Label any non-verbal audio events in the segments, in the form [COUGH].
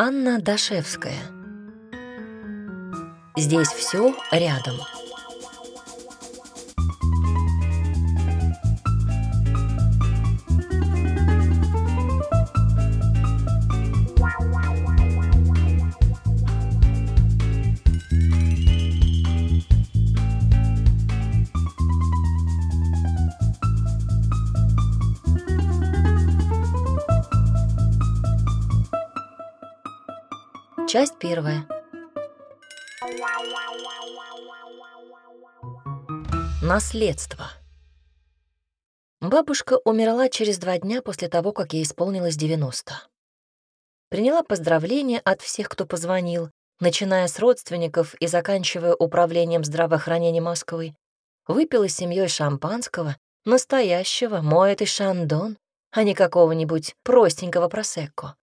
Анна Дашевская. Здесь все рядом. Часть первая. Наследство. Бабушка умерла через два дня после того, как ей исполнилось 90. Приняла поздравления от всех, кто позвонил, начиная с родственников и заканчивая управлением здравоохранения Москвы, выпила с семьей шампанского, настоящего, моет и шандон, а не какого-нибудь простенького просекко.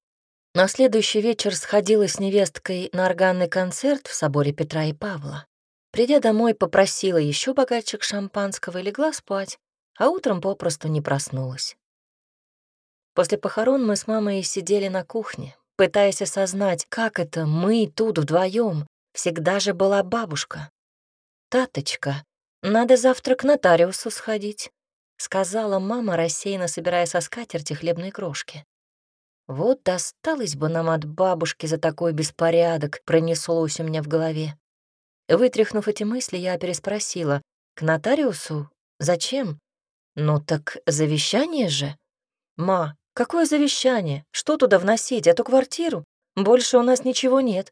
На следующий вечер сходила с невесткой на органный концерт в соборе Петра и Павла. Придя домой, попросила еще богачек шампанского и легла спать, а утром попросту не проснулась. После похорон мы с мамой сидели на кухне, пытаясь осознать, как это мы тут вдвоем. Всегда же была бабушка. «Таточка, надо завтра к нотариусу сходить», — сказала мама, рассеянно собирая со скатерти хлебные крошки. Вот досталось бы нам от бабушки за такой беспорядок, пронеслось у меня в голове. Вытряхнув эти мысли, я переспросила. «К нотариусу? Зачем?» «Ну так завещание же». «Ма, какое завещание? Что туда вносить? Эту квартиру? Больше у нас ничего нет».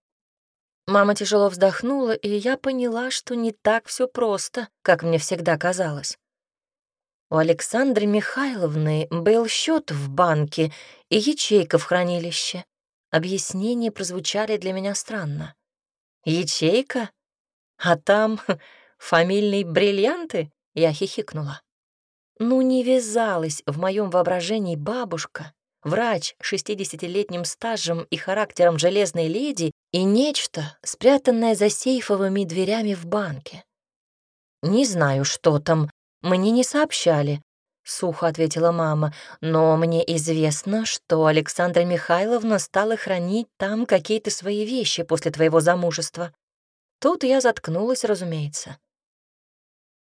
Мама тяжело вздохнула, и я поняла, что не так все просто, как мне всегда казалось. У Александры Михайловны был счет в банке и ячейка в хранилище. Объяснения прозвучали для меня странно. «Ячейка? А там [LAUGHS] фамильные бриллианты?» — я хихикнула. Ну, не вязалась в моем воображении бабушка, врач с 60-летним стажем и характером железной леди и нечто, спрятанное за сейфовыми дверями в банке. Не знаю, что там, мне не сообщали, — сухо ответила мама, — но мне известно, что Александра Михайловна стала хранить там какие-то свои вещи после твоего замужества. Тут я заткнулась, разумеется.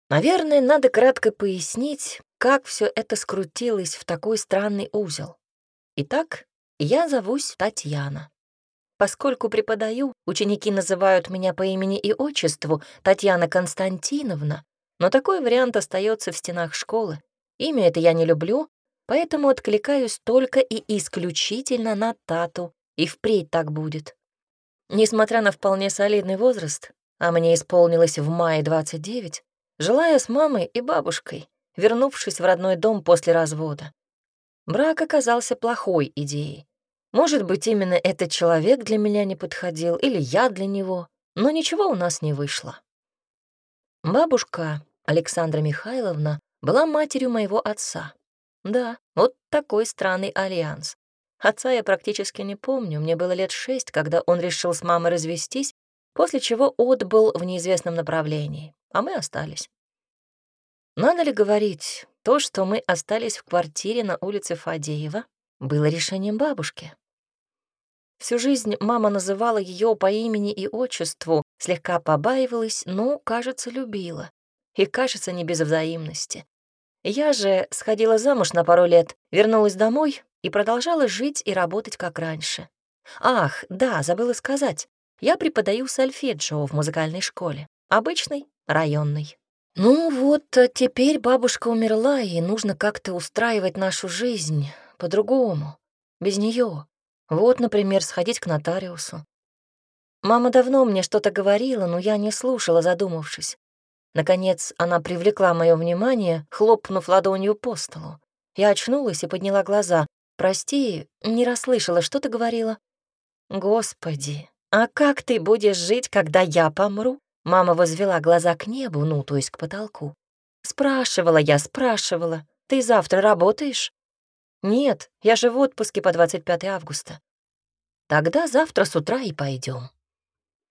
Наверное, надо кратко пояснить, как все это скрутилось в такой странный узел. Итак, я зовусь Татьяна. Поскольку преподаю, ученики называют меня по имени и отчеству Татьяна Константиновна, но такой вариант остается в стенах школы. Имя это я не люблю, поэтому откликаюсь только и исключительно на тату, и впредь так будет. Несмотря на вполне солидный возраст, а мне исполнилось в мае 29, жила я с мамой и бабушкой, вернувшись в родной дом после развода. Брак оказался плохой идеей. Может быть, именно этот человек для меня не подходил, или я для него, но ничего у нас не вышло. Бабушка, Александра Михайловна была матерью моего отца. Да, вот такой странный альянс. Отца я практически не помню, мне было лет шесть, когда он решил с мамой развестись, после чего отбыл в неизвестном направлении, а мы остались. Надо ли говорить, то, что мы остались в квартире на улице Фадеева, было решением бабушки. Всю жизнь мама называла ее по имени и отчеству, слегка побаивалась, но, кажется, любила и, кажется, не без взаимности. Я же сходила замуж на пару лет, вернулась домой и продолжала жить и работать как раньше. Ах, да, забыла сказать. Я преподаю сольфеджио в музыкальной школе. Обычной, районной. Ну вот, э, теперь бабушка умерла, и нужно как-то устраивать нашу жизнь по-другому, без нее. Вот, например, сходить к нотариусу. Мама давно мне что-то говорила, но я не слушала, задумавшись. Наконец она привлекла мое внимание, хлопнув ладонью по столу. Я очнулась и подняла глаза. «Прости, не расслышала, что ты говорила?» «Господи, а как ты будешь жить, когда я помру?» Мама возвела глаза к небу, ну, то есть к потолку. «Спрашивала я, спрашивала. Ты завтра работаешь?» «Нет, я же в отпуске по 25 августа». «Тогда завтра с утра и пойдем.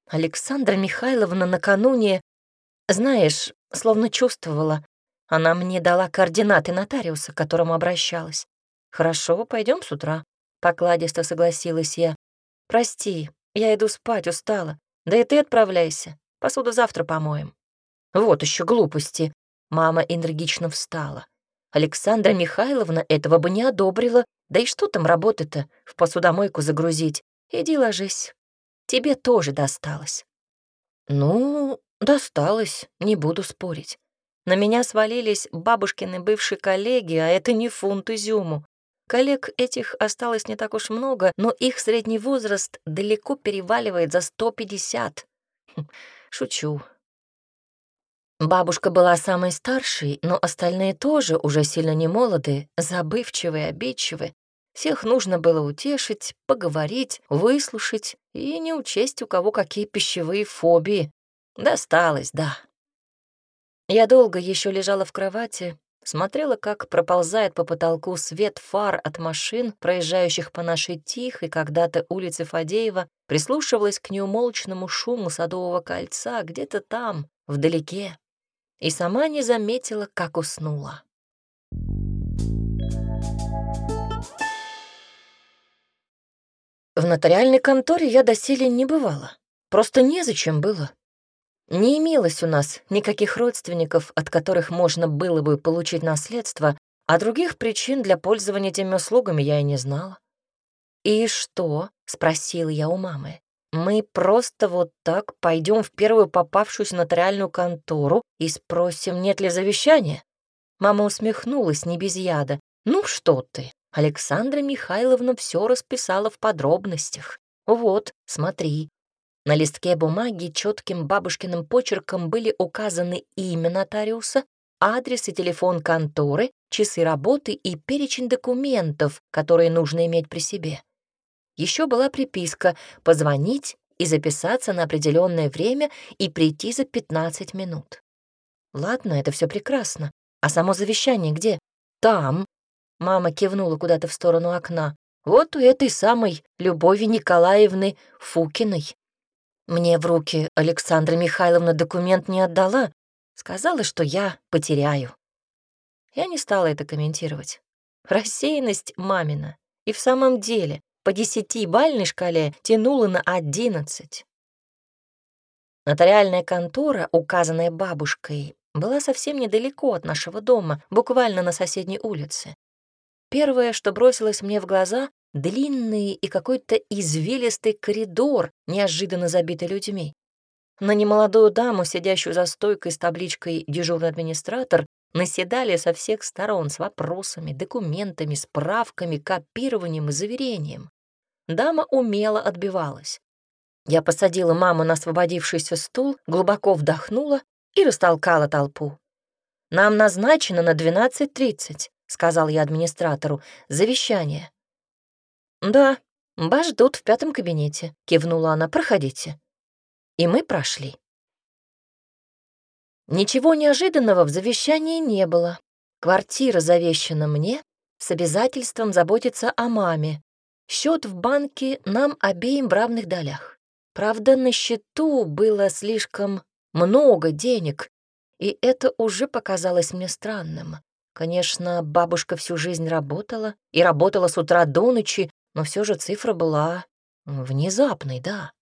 Александра Михайловна накануне знаешь, словно чувствовала, она мне дала координаты нотариуса, к которому обращалась. «Хорошо, пойдем с утра», — покладисто согласилась я. «Прости, я иду спать, устала. Да и ты отправляйся. Посуду завтра помоем». «Вот еще глупости», — мама энергично встала. Александра Михайловна этого бы не одобрила. Да и что там работы-то, в посудомойку загрузить? Иди ложись. Тебе тоже досталось. Ну, досталось, не буду спорить. На меня свалились бабушкины бывшие коллеги, а это не фунт изюму. Коллег этих осталось не так уж много, но их средний возраст далеко переваливает за 150. Хм, шучу. Бабушка была самой старшей, но остальные тоже уже сильно не молоды, забывчивые, обидчивы. Всех нужно было утешить, поговорить, выслушать и не учесть, у кого какие пищевые фобии. Досталось, да. Я долго еще лежала в кровати, смотрела, как проползает по потолку свет фар от машин, проезжающих по нашей тихой когда-то улице Фадеева, прислушивалась к неумолчному шуму Садового кольца где-то там, вдалеке, и сама не заметила, как уснула. В нотариальной конторе я доселе не бывала. Просто незачем было. Не имелось у нас никаких родственников, от которых можно было бы получить наследство, а других причин для пользования теми услугами я и не знала. «И что?» — спросила я у мамы. «Мы просто вот так пойдем в первую попавшуюся нотариальную контору и спросим, нет ли завещания?» Мама усмехнулась не без яда. «Ну что ты, Александра Михайловна все расписала в подробностях. Вот, смотри. На листке бумаги четким бабушкиным почерком были указаны имя нотариуса, адрес и телефон конторы, часы работы и перечень документов, которые нужно иметь при себе. Еще была приписка «позвонить и записаться на определенное время и прийти за 15 минут». Ладно, это все прекрасно. А само завещание где? Там, Мама кивнула куда-то в сторону окна. «Вот у этой самой Любови Николаевны Фукиной». Мне в руки Александра Михайловна документ не отдала, сказала, что я потеряю. Я не стала это комментировать. Рассеянность мамина. И в самом деле по десятибальной шкале тянула на одиннадцать. Нотариальная контора, указанная бабушкой, была совсем недалеко от нашего дома, буквально на соседней улице. Первое, что бросилось мне в глаза — длинный и какой-то извилистый коридор, неожиданно забитый людьми. На немолодую даму, сидящую за стойкой с табличкой «Дежурный администратор», наседали со всех сторон с вопросами, документами, справками, копированием и заверением. Дама умело отбивалась. Я посадила маму на освободившийся стул, глубоко вдохнула и растолкала толпу. «Нам назначено на 12.30 сказал я администратору, — «завещание». «Да, вас ждут в пятом кабинете», — кивнула она, — «проходите». И мы прошли. Ничего неожиданного в завещании не было. Квартира завещана мне с обязательством заботиться о маме. Счет в банке нам обеим в равных долях. Правда, на счету было слишком много денег, и это уже показалось мне странным. Конечно, бабушка всю жизнь работала, и работала с утра до ночи, но все же цифра была внезапной, да.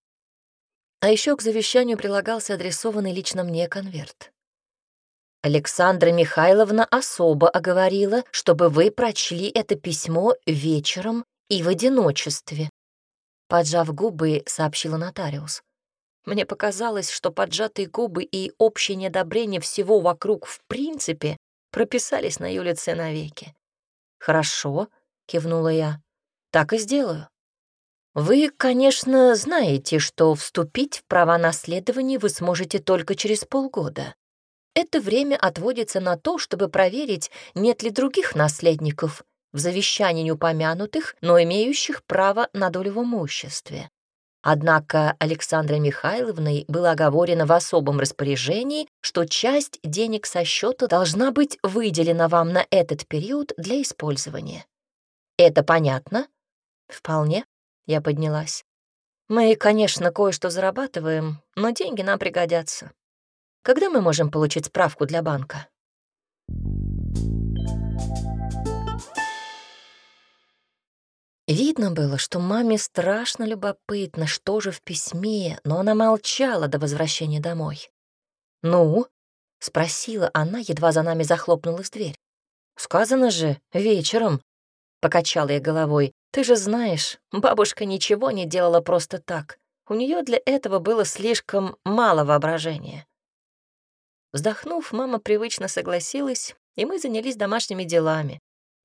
А еще к завещанию прилагался адресованный лично мне конверт. Александра Михайловна особо оговорила, чтобы вы прочли это письмо вечером и в одиночестве. Поджав губы, сообщила нотариус. Мне показалось, что поджатые губы и общее недобрение всего вокруг в принципе прописались на ее лице навеки. «Хорошо», — кивнула я, — «так и сделаю». «Вы, конечно, знаете, что вступить в права наследования вы сможете только через полгода. Это время отводится на то, чтобы проверить, нет ли других наследников, в завещании не упомянутых, но имеющих право на долю в имуществе. Однако Александрой Михайловной было оговорено в особом распоряжении, что часть денег со счета должна быть выделена вам на этот период для использования. Это понятно? Вполне, я поднялась. Мы, конечно, кое-что зарабатываем, но деньги нам пригодятся. Когда мы можем получить справку для банка? Thank you. Видно было, что маме страшно любопытно, что же в письме, но она молчала до возвращения домой. «Ну?» — спросила она, едва за нами захлопнулась дверь. «Сказано же, вечером», — покачала я головой. «Ты же знаешь, бабушка ничего не делала просто так. У нее для этого было слишком мало воображения». Вздохнув, мама привычно согласилась, и мы занялись домашними делами.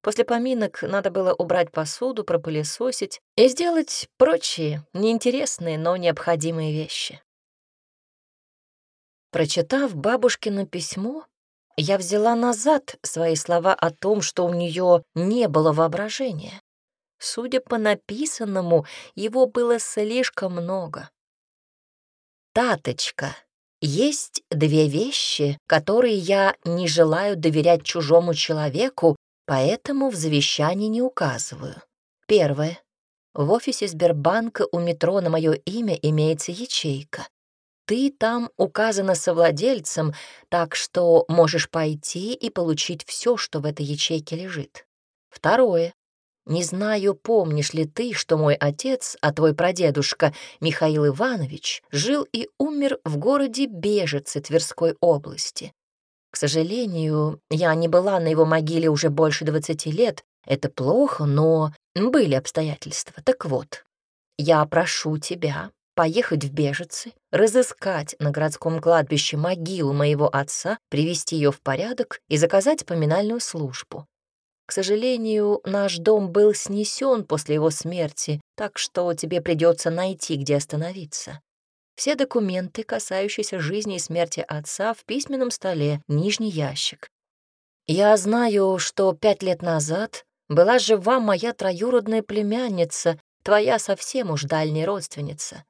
После поминок надо было убрать посуду, пропылесосить и сделать прочие, неинтересные, но необходимые вещи. Прочитав бабушкино письмо, я взяла назад свои слова о том, что у нее не было воображения. Судя по написанному, его было слишком много. «Таточка, есть две вещи, которые я не желаю доверять чужому человеку поэтому в завещании не указываю. Первое. В офисе Сбербанка у метро на мое имя имеется ячейка. Ты там указана совладельцем, так что можешь пойти и получить все, что в этой ячейке лежит. Второе. Не знаю, помнишь ли ты, что мой отец, а твой прадедушка Михаил Иванович, жил и умер в городе Бежице Тверской области. К сожалению, я не была на его могиле уже больше двадцати лет. Это плохо, но были обстоятельства. Так вот, я прошу тебя поехать в Бежицы, разыскать на городском кладбище могилу моего отца, привести ее в порядок и заказать поминальную службу. К сожалению, наш дом был снесен после его смерти, так что тебе придется найти, где остановиться. Все документы, касающиеся жизни и смерти отца, в письменном столе, нижний ящик. Я знаю, что пять лет назад была жива моя троюродная племянница, твоя совсем уж дальняя родственница.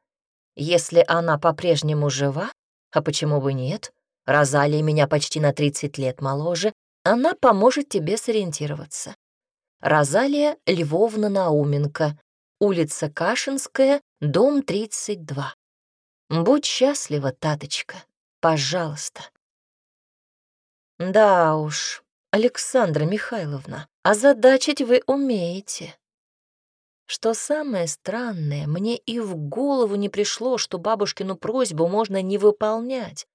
Если она по-прежнему жива, а почему бы нет, Розалия меня почти на 30 лет моложе, она поможет тебе сориентироваться. Розалия Львовна Науменко, улица Кашинская, дом 32. Будь счастлива, Таточка, пожалуйста. Да уж, Александра Михайловна, а задачить вы умеете. Что самое странное, мне и в голову не пришло, что бабушкину просьбу можно не выполнять.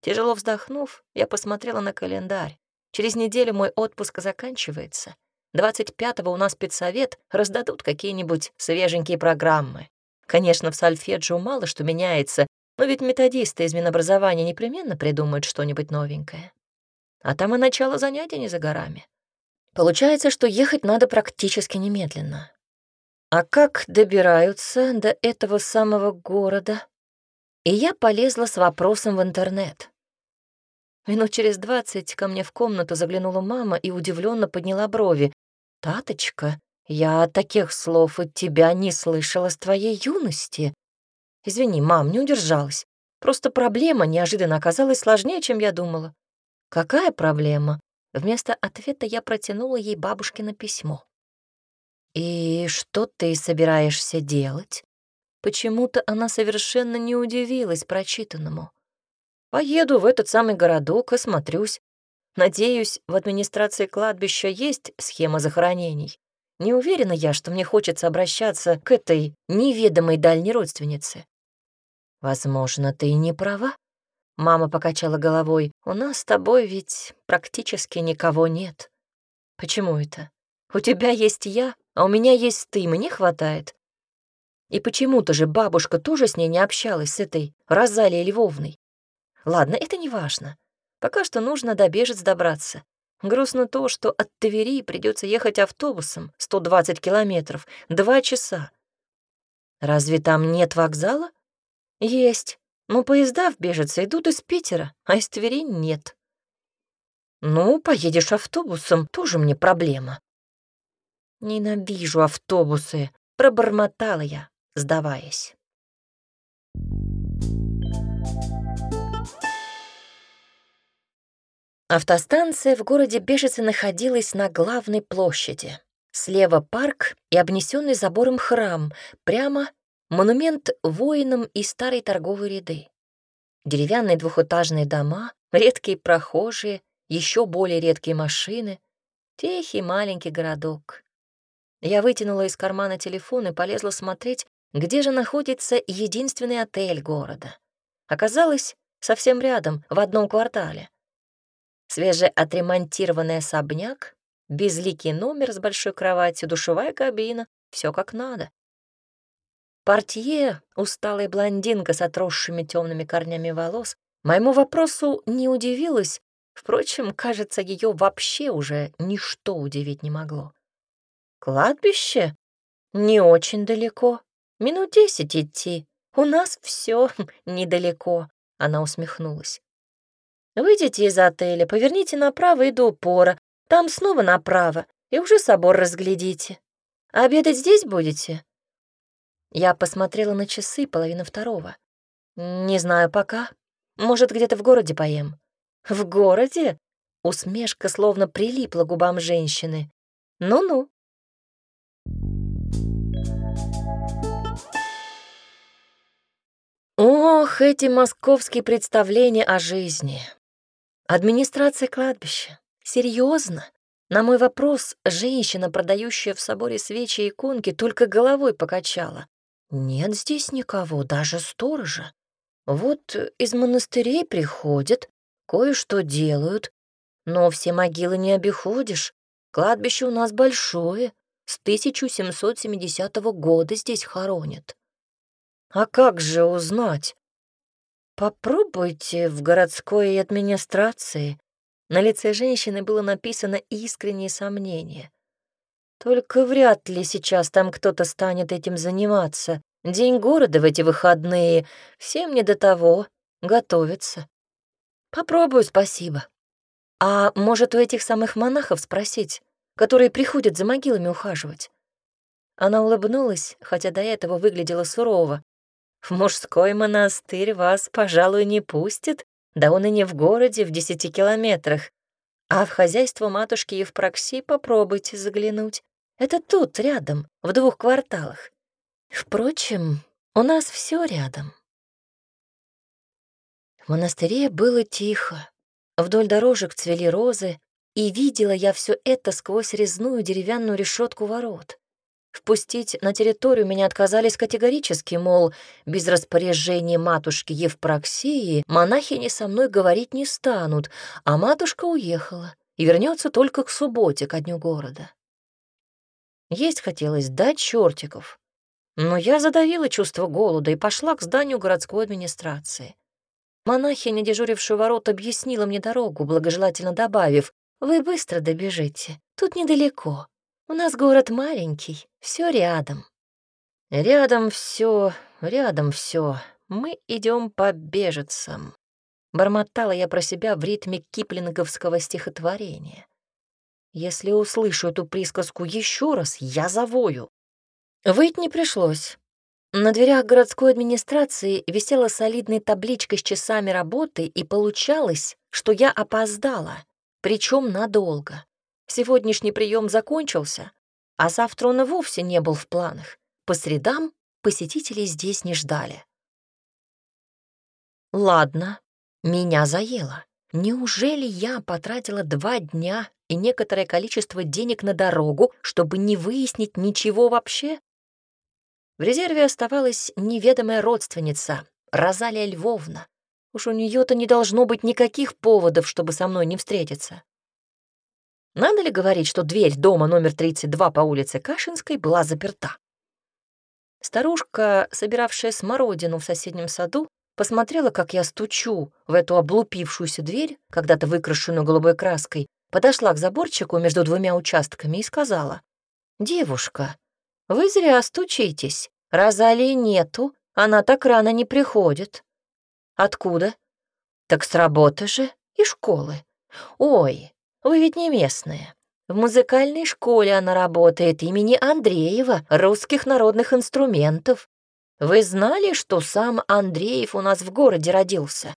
Тяжело вздохнув, я посмотрела на календарь. Через неделю мой отпуск заканчивается. 25-го у нас спецсовет, раздадут какие-нибудь свеженькие программы. Конечно, в сольфеджио мало что меняется, но ведь методисты из Минобразования непременно придумают что-нибудь новенькое. А там и начало занятий не за горами. Получается, что ехать надо практически немедленно. А как добираются до этого самого города? И я полезла с вопросом в интернет. Минут через двадцать ко мне в комнату заглянула мама и удивленно подняла брови. «Таточка, я таких слов от тебя не слышала с твоей юности. Извини, мам, не удержалась. Просто проблема неожиданно оказалась сложнее, чем я думала. Какая проблема? Вместо ответа я протянула ей бабушкино письмо. «И что ты собираешься делать?» Почему-то она совершенно не удивилась прочитанному. «Поеду в этот самый городок, осмотрюсь. Надеюсь, в администрации кладбища есть схема захоронений. Не уверена я, что мне хочется обращаться к этой неведомой дальней родственнице. Возможно, ты и не права. Мама покачала головой. У нас с тобой ведь практически никого нет. Почему это? У тебя есть я, а у меня есть ты, мне хватает. И почему-то же бабушка тоже с ней не общалась, с этой Розалией Львовной. Ладно, это не важно. Пока что нужно до бежец добраться. Грустно то, что от Твери придется ехать автобусом 120 километров, два часа. Разве там нет вокзала? Есть, но поезда в Бежице идут из Питера, а из Твери нет. Ну, поедешь автобусом, тоже мне проблема. Ненавижу автобусы, пробормотала я, сдаваясь. Автостанция в городе Бежице находилась на главной площади. Слева парк и обнесенный забором храм, прямо монумент воинам и старой торговой ряды. Деревянные двухэтажные дома, редкие прохожие, еще более редкие машины. Тихий маленький городок. Я вытянула из кармана телефон и полезла смотреть, где же находится единственный отель города. Оказалось, совсем рядом, в одном квартале — свежеотремонтированный особняк, безликий номер с большой кроватью, душевая кабина, все как надо. Портье, усталая блондинка с отросшими темными корнями волос, моему вопросу не удивилась, впрочем, кажется, ее вообще уже ничто удивить не могло. Кладбище? Не очень далеко. Минут десять идти. У нас все [LAUGHS] недалеко, она усмехнулась. Выйдите из отеля, поверните направо и до упора, там снова направо, и уже собор разглядите. Обедать здесь будете?» Я посмотрела на часы половина второго. «Не знаю пока. Может, где-то в городе поем?» «В городе?» Усмешка словно прилипла к губам женщины. «Ну-ну». Ох, эти московские представления о жизни. Администрация кладбища. Серьезно? На мой вопрос женщина, продающая в соборе свечи и иконки, только головой покачала. Нет здесь никого, даже сторожа. Вот из монастырей приходят, кое-что делают, но все могилы не обиходишь. Кладбище у нас большое, с 1770 года здесь хоронят. А как же узнать? «Попробуйте в городской администрации». На лице женщины было написано искреннее сомнение. «Только вряд ли сейчас там кто-то станет этим заниматься. День города в эти выходные. Всем не до того. Готовятся». «Попробую, спасибо». «А может, у этих самых монахов спросить, которые приходят за могилами ухаживать?» Она улыбнулась, хотя до этого выглядела сурово. В мужской монастырь вас, пожалуй, не пустит, да он и не в городе, в десяти километрах. А в хозяйство матушки Евпроксии попробуйте заглянуть. Это тут, рядом, в двух кварталах. Впрочем, у нас все рядом. В монастыре было тихо. Вдоль дорожек цвели розы, и видела я все это сквозь резную деревянную решетку ворот. Впустить на территорию меня отказались категорически, мол, без распоряжения матушки Евпроксии монахини со мной говорить не станут, а матушка уехала и вернется только к субботе, ко дню города. Есть хотелось дать чертиков, но я задавила чувство голода и пошла к зданию городской администрации. Монахиня, дежурившая ворот, объяснила мне дорогу, благожелательно добавив, «Вы быстро добежите, тут недалеко, у нас город маленький». Все рядом. Рядом все, рядом все. Мы идем по бежецам. Бормотала я про себя в ритме киплинговского стихотворения. Если услышу эту присказку еще раз, я завою. Выйти не пришлось. На дверях городской администрации висела солидная табличка с часами работы, и получалось, что я опоздала, причем надолго. Сегодняшний прием закончился, а завтра Савтрона вовсе не был в планах. По средам посетителей здесь не ждали. Ладно, меня заело. Неужели я потратила два дня и некоторое количество денег на дорогу, чтобы не выяснить ничего вообще? В резерве оставалась неведомая родственница, Розалия Львовна. Уж у нее то не должно быть никаких поводов, чтобы со мной не встретиться. Надо ли говорить, что дверь дома номер 32 по улице Кашинской была заперта? Старушка, собиравшая смородину в соседнем саду, посмотрела, как я стучу в эту облупившуюся дверь, когда-то выкрашенную голубой краской, подошла к заборчику между двумя участками и сказала, «Девушка, вы зря стучитесь. Розалии нету, она так рано не приходит». «Откуда?» «Так с работы же и школы. Ой, вы ведь не местная. В музыкальной школе она работает имени Андреева, русских народных инструментов. Вы знали, что сам Андреев у нас в городе родился?»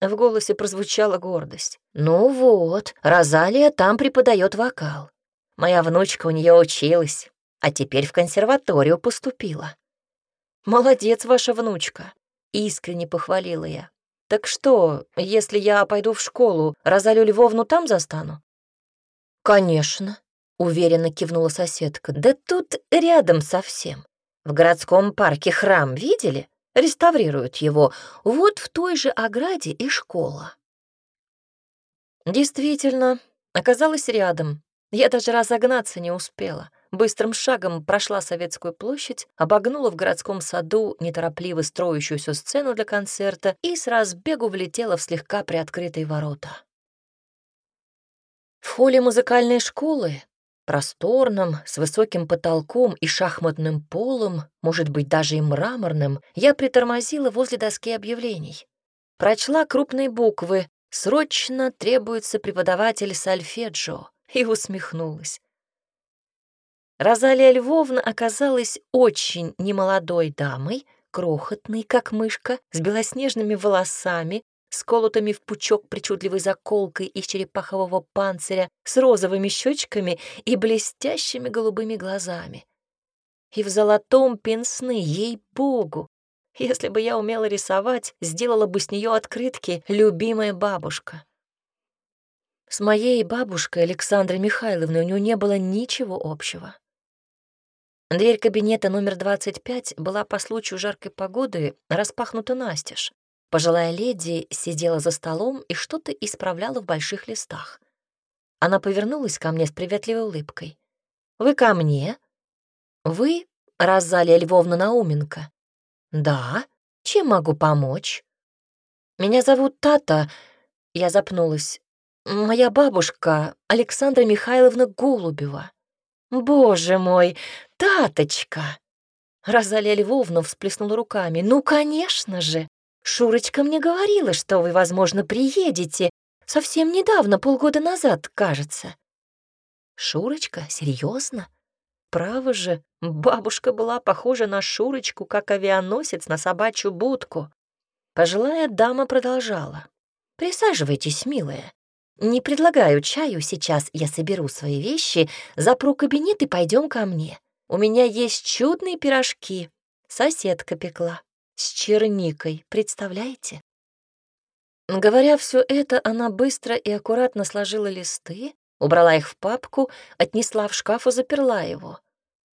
В голосе прозвучала гордость. «Ну вот, Розалия там преподает вокал. Моя внучка у нее училась, а теперь в консерваторию поступила». «Молодец ваша внучка», — искренне похвалила я. Так что, если я пойду в школу, Розалю Львовну там застану? Конечно, уверенно кивнула соседка. Да тут рядом совсем. В городском парке храм видели? Реставрируют его. Вот в той же ограде и школа. Действительно, оказалось рядом. Я даже разогнаться не успела быстрым шагом прошла Советскую площадь, обогнула в городском саду неторопливо строящуюся сцену для концерта и с разбегу влетела в слегка приоткрытые ворота. В холле музыкальной школы, просторном, с высоким потолком и шахматным полом, может быть, даже и мраморным, я притормозила возле доски объявлений. Прочла крупные буквы «Срочно требуется преподаватель сальфеджо» и усмехнулась. Розалия Львовна оказалась очень немолодой дамой, крохотной, как мышка, с белоснежными волосами, сколотыми в пучок причудливой заколкой из черепахового панциря, с розовыми щечками и блестящими голубыми глазами. И в золотом пенсны, ей-богу! Если бы я умела рисовать, сделала бы с нее открытки «Любимая бабушка». С моей бабушкой Александрой Михайловной у нее не было ничего общего. Дверь кабинета номер 25 была по случаю жаркой погоды распахнута настежь. Пожилая леди сидела за столом и что-то исправляла в больших листах. Она повернулась ко мне с приветливой улыбкой. «Вы ко мне?» «Вы Розалия Львовна Науменко?» «Да. Чем могу помочь?» «Меня зовут Тата...» Я запнулась. «Моя бабушка Александра Михайловна Голубева». «Боже мой, таточка!» Розалия Львовна всплеснула руками. «Ну, конечно же! Шурочка мне говорила, что вы, возможно, приедете. Совсем недавно, полгода назад, кажется». «Шурочка? Серьезно? Право же, бабушка была похожа на Шурочку, как авианосец на собачью будку». Пожилая дама продолжала. «Присаживайтесь, милая. Не предлагаю чаю, сейчас я соберу свои вещи, запру кабинет и пойдем ко мне. У меня есть чудные пирожки. Соседка пекла. С черникой, представляете? Говоря все это, она быстро и аккуратно сложила листы, убрала их в папку, отнесла в шкаф и заперла его.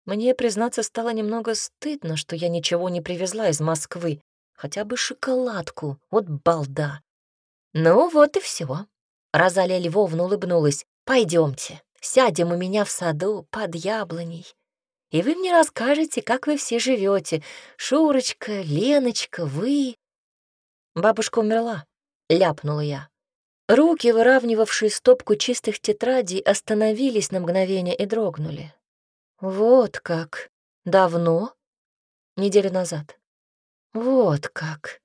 Мне, признаться, стало немного стыдно, что я ничего не привезла из Москвы, хотя бы шоколадку, вот балда. Ну вот и все. Розалия Львовна улыбнулась. Пойдемте, сядем у меня в саду под яблоней. И вы мне расскажете, как вы все живете. Шурочка, Леночка, вы. Бабушка умерла, ляпнула я. Руки, выравнивавшие стопку чистых тетрадей, остановились на мгновение и дрогнули. Вот как. Давно? Неделю назад. Вот как,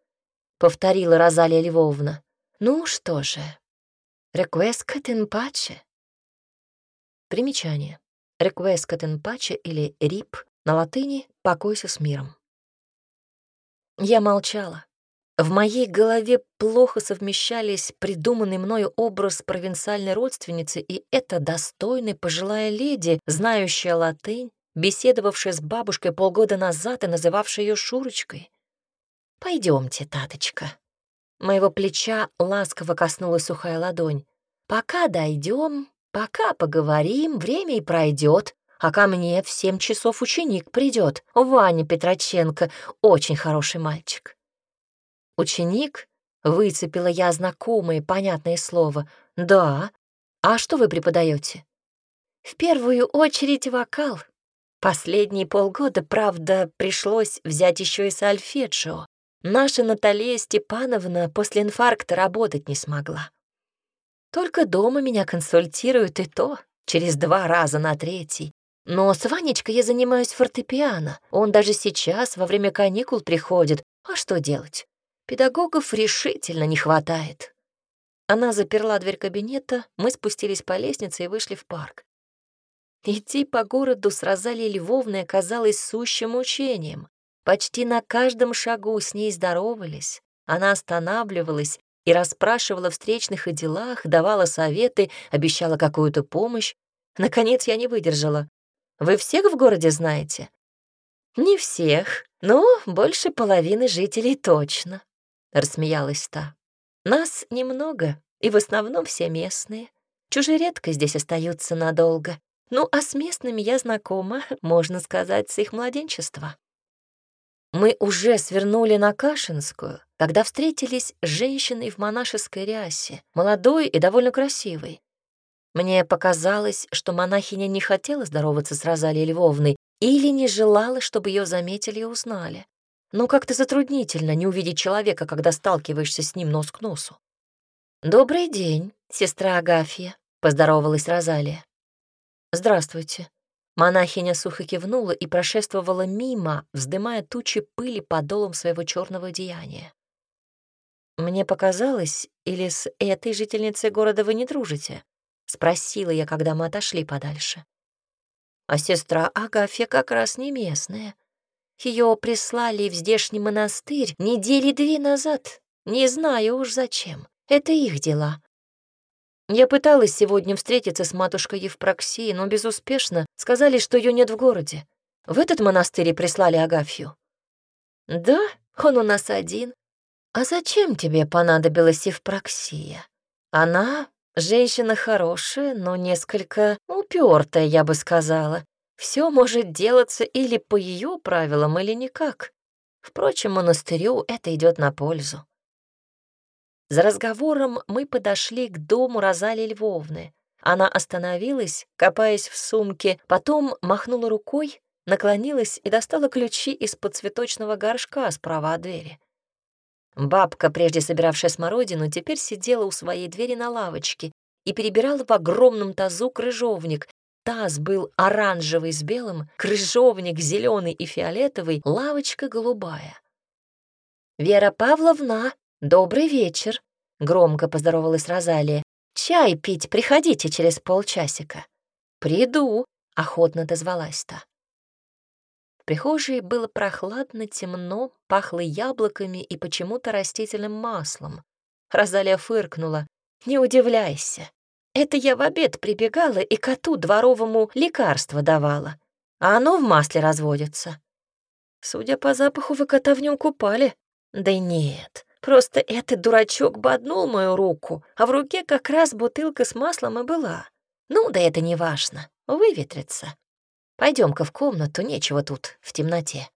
повторила Розалия Львовна. Ну что же, Реквескат ин паче. Примечание. Реквескат ин паче или рип на латыни «покойся с миром». Я молчала. В моей голове плохо совмещались придуманный мною образ провинциальной родственницы и эта достойная пожилая леди, знающая латынь, беседовавшая с бабушкой полгода назад и называвшая ее Шурочкой. «Пойдемте, таточка», Моего плеча ласково коснулась сухая ладонь. «Пока дойдем, пока поговорим, время и пройдет, а ко мне в семь часов ученик придет, Ваня Петроченко, очень хороший мальчик». «Ученик?» — выцепила я знакомое понятное слово. «Да. А что вы преподаете? «В первую очередь вокал. Последние полгода, правда, пришлось взять еще и сольфеджио. Наша Наталья Степановна после инфаркта работать не смогла. Только дома меня консультируют и то через два раза на третий. Но с Ванечкой я занимаюсь фортепиано. Он даже сейчас во время каникул приходит. А что делать? Педагогов решительно не хватает. Она заперла дверь кабинета, мы спустились по лестнице и вышли в парк. Идти по городу с Розалией Львовной оказалось сущим учением. Почти на каждом шагу с ней здоровались, она останавливалась и расспрашивала встречных о делах, давала советы, обещала какую-то помощь. Наконец я не выдержала. «Вы всех в городе знаете?» «Не всех, но больше половины жителей точно», — рассмеялась та. «Нас немного, и в основном все местные. Чужие редко здесь остаются надолго. Ну, а с местными я знакома, можно сказать, с их младенчества. Мы уже свернули на Кашинскую, когда встретились с женщиной в монашеской рясе, молодой и довольно красивой. Мне показалось, что монахиня не хотела здороваться с Розалией Львовной или не желала, чтобы ее заметили и узнали. Но как-то затруднительно не увидеть человека, когда сталкиваешься с ним нос к носу. «Добрый день, сестра Агафья», — поздоровалась Розалия. «Здравствуйте», Монахиня сухо кивнула и прошествовала мимо, вздымая тучи пыли под долом своего черного деяния. «Мне показалось, или с этой жительницей города вы не дружите?» — спросила я, когда мы отошли подальше. А сестра Агафья как раз не местная. Ее прислали в здешний монастырь недели две назад. Не знаю уж зачем. Это их дела. Я пыталась сегодня встретиться с матушкой Евпроксией, но безуспешно. Сказали, что ее нет в городе. В этот монастырь прислали Агафью. Да, он у нас один. А зачем тебе понадобилась Евпроксия? Она женщина хорошая, но несколько упертая, я бы сказала. Все может делаться или по ее правилам, или никак. Впрочем, монастырю это идет на пользу. За разговором мы подошли к дому Розали Львовны. Она остановилась, копаясь в сумке, потом махнула рукой, наклонилась и достала ключи из-под цветочного горшка справа от двери. Бабка, прежде собиравшая смородину, теперь сидела у своей двери на лавочке и перебирала в огромном тазу крыжовник. Таз был оранжевый с белым, крыжовник зеленый и фиолетовый, лавочка голубая. «Вера Павловна!» «Добрый вечер», — громко поздоровалась Розалия. «Чай пить приходите через полчасика». «Приду», — охотно дозвалась-то. В прихожей было прохладно, темно, пахло яблоками и почему-то растительным маслом. Розалия фыркнула. «Не удивляйся. Это я в обед прибегала и коту дворовому лекарство давала. А оно в масле разводится». «Судя по запаху, вы кота в нем купали». «Да нет, Просто этот дурачок боднул мою руку, а в руке как раз бутылка с маслом и была. Ну да это не важно, выветрится. Пойдем-ка в комнату, нечего тут, в темноте.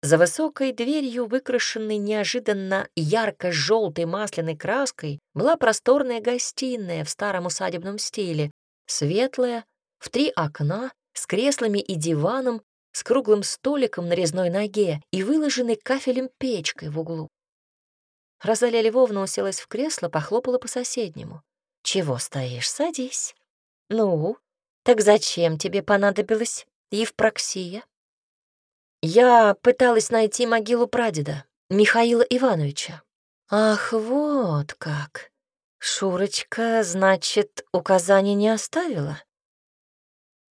За высокой дверью, выкрашенной неожиданно ярко-желтой масляной краской, была просторная гостиная в старом усадебном стиле, светлая, в три окна, с креслами и диваном, с круглым столиком на резной ноге и выложенной кафелем печкой в углу. Розалия Львовна уселась в кресло, похлопала по соседнему. «Чего стоишь? Садись». «Ну, так зачем тебе понадобилась Евпроксия?» «Я пыталась найти могилу прадеда, Михаила Ивановича». «Ах, вот как! Шурочка, значит, указаний не оставила?»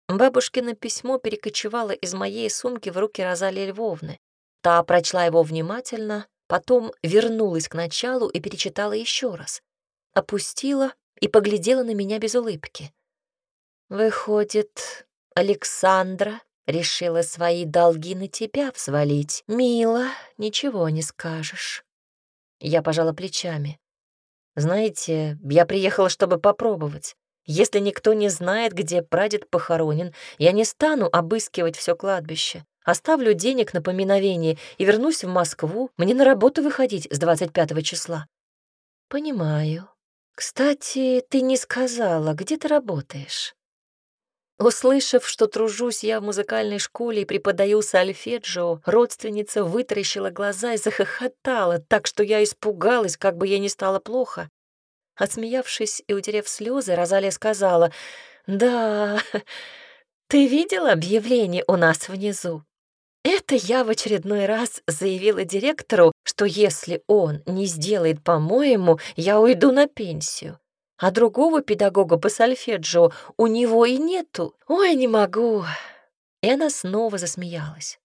Бабушкино письмо перекочевало из моей сумки в руки Розалии Львовны. Та прочла его внимательно, потом вернулась к началу и перечитала еще раз. Опустила и поглядела на меня без улыбки. «Выходит, Александра решила свои долги на тебя взвалить. Мила, ничего не скажешь». Я пожала плечами. «Знаете, я приехала, чтобы попробовать. Если никто не знает, где прадед похоронен, я не стану обыскивать все кладбище. Оставлю денег на поминовение и вернусь в Москву. Мне на работу выходить с 25 числа». «Понимаю. Кстати, ты не сказала, где ты работаешь?» Услышав, что тружусь я в музыкальной школе и преподаю сальфеджио, родственница вытаращила глаза и захохотала, так что я испугалась, как бы ей не стало плохо. Отсмеявшись и утерев слезы, Розалия сказала, «Да, [LAUGHS] ты видела объявление у нас внизу? Это я в очередной раз заявила директору, что если он не сделает по-моему, я уйду на пенсию. А другого педагога по сольфеджио у него и нету. Ой, не могу. И она снова засмеялась.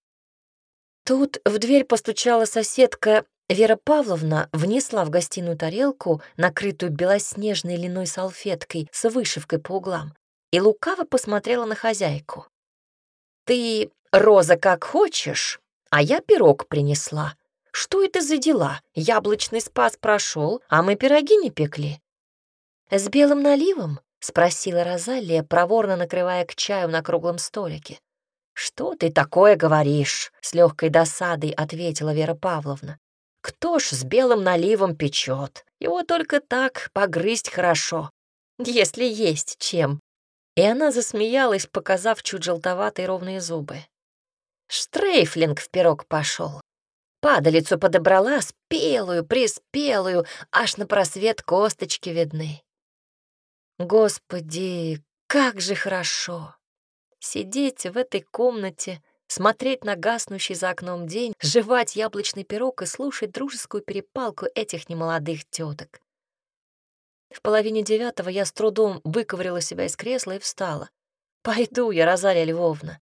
Тут в дверь постучала соседка Вера Павловна внесла в гостиную тарелку, накрытую белоснежной льняной салфеткой с вышивкой по углам, и лукаво посмотрела на хозяйку. «Ты «Роза, как хочешь, а я пирог принесла. Что это за дела? Яблочный спас прошел, а мы пироги не пекли». «С белым наливом?» — спросила Розалия, проворно накрывая к чаю на круглом столике. «Что ты такое говоришь?» — с легкой досадой ответила Вера Павловна. «Кто ж с белым наливом печет? Его только так погрызть хорошо, если есть чем». И она засмеялась, показав чуть желтоватые ровные зубы. Штрейфлинг в пирог пошел. Падалицу подобрала, спелую, приспелую, аж на просвет косточки видны. Господи, как же хорошо! Сидеть в этой комнате, смотреть на гаснущий за окном день, жевать яблочный пирог и слушать дружескую перепалку этих немолодых теток. В половине девятого я с трудом выковырила себя из кресла и встала. «Пойду я, Розалия Львовна.